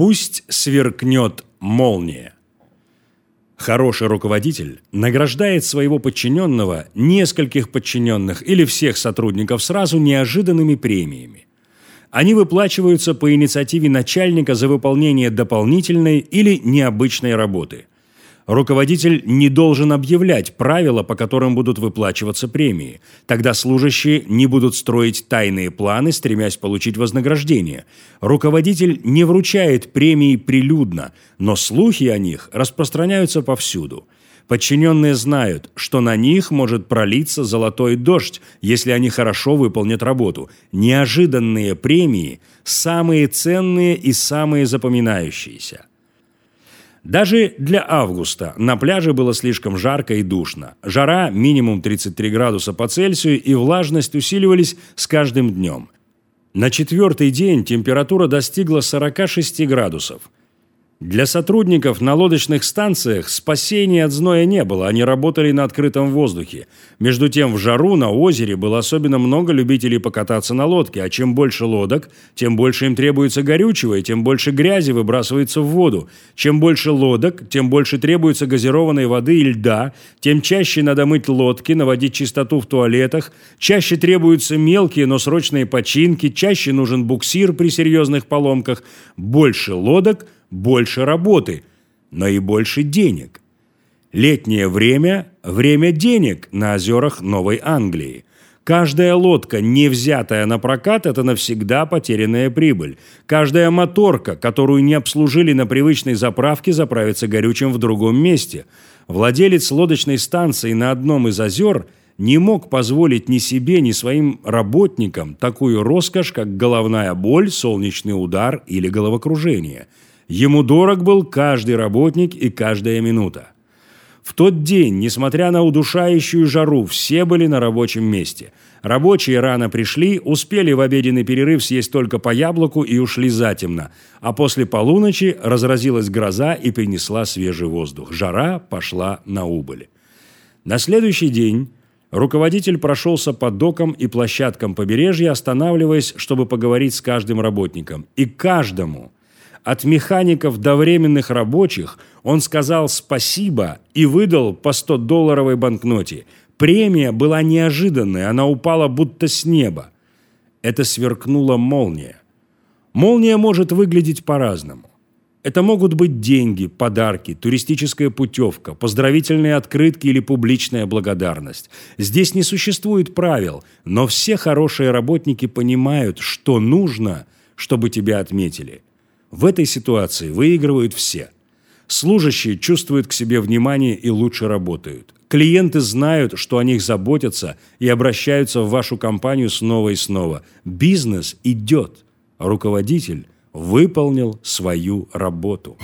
Пусть сверкнет молния. Хороший руководитель награждает своего подчиненного, нескольких подчиненных или всех сотрудников сразу неожиданными премиями. Они выплачиваются по инициативе начальника за выполнение дополнительной или необычной работы. Руководитель не должен объявлять правила, по которым будут выплачиваться премии. Тогда служащие не будут строить тайные планы, стремясь получить вознаграждение. Руководитель не вручает премии прилюдно, но слухи о них распространяются повсюду. Подчиненные знают, что на них может пролиться золотой дождь, если они хорошо выполнят работу. Неожиданные премии – самые ценные и самые запоминающиеся. Даже для августа на пляже было слишком жарко и душно. Жара минимум 33 градуса по Цельсию и влажность усиливались с каждым днем. На четвертый день температура достигла 46 градусов – для сотрудников на лодочных станциях спасения от зноя не было, они работали на открытом воздухе. Между тем в жару на озере было особенно много любителей покататься на лодке, а чем больше лодок, тем больше им требуется горючего, и тем больше грязи выбрасывается в воду. Чем больше лодок, тем больше требуется газированной воды и льда, тем чаще надо мыть лодки, наводить чистоту в туалетах, чаще требуются мелкие, но срочные починки, чаще нужен буксир при серьезных поломках, больше лодок – больше работы, но и больше денег. Летнее время – время денег на озерах Новой Англии. Каждая лодка, не взятая на прокат, это навсегда потерянная прибыль. Каждая моторка, которую не обслужили на привычной заправке, заправится горючим в другом месте. Владелец лодочной станции на одном из озер не мог позволить ни себе, ни своим работникам такую роскошь, как головная боль, солнечный удар или головокружение – Ему дорог был каждый работник и каждая минута. В тот день, несмотря на удушающую жару, все были на рабочем месте. Рабочие рано пришли, успели в обеденный перерыв съесть только по яблоку и ушли затемно. А после полуночи разразилась гроза и принесла свежий воздух. Жара пошла на убыль. На следующий день руководитель прошелся по докам и площадкам побережья, останавливаясь, чтобы поговорить с каждым работником. И каждому – от механиков до временных рабочих он сказал спасибо и выдал по 100-долларовой банкноте. Премия была неожиданной, она упала будто с неба. Это сверкнула молния. Молния может выглядеть по-разному. Это могут быть деньги, подарки, туристическая путевка, поздравительные открытки или публичная благодарность. Здесь не существует правил, но все хорошие работники понимают, что нужно, чтобы тебя отметили – в этой ситуации выигрывают все. Служащие чувствуют к себе внимание и лучше работают. Клиенты знают, что о них заботятся и обращаются в вашу компанию снова и снова. Бизнес идет. Руководитель выполнил свою работу.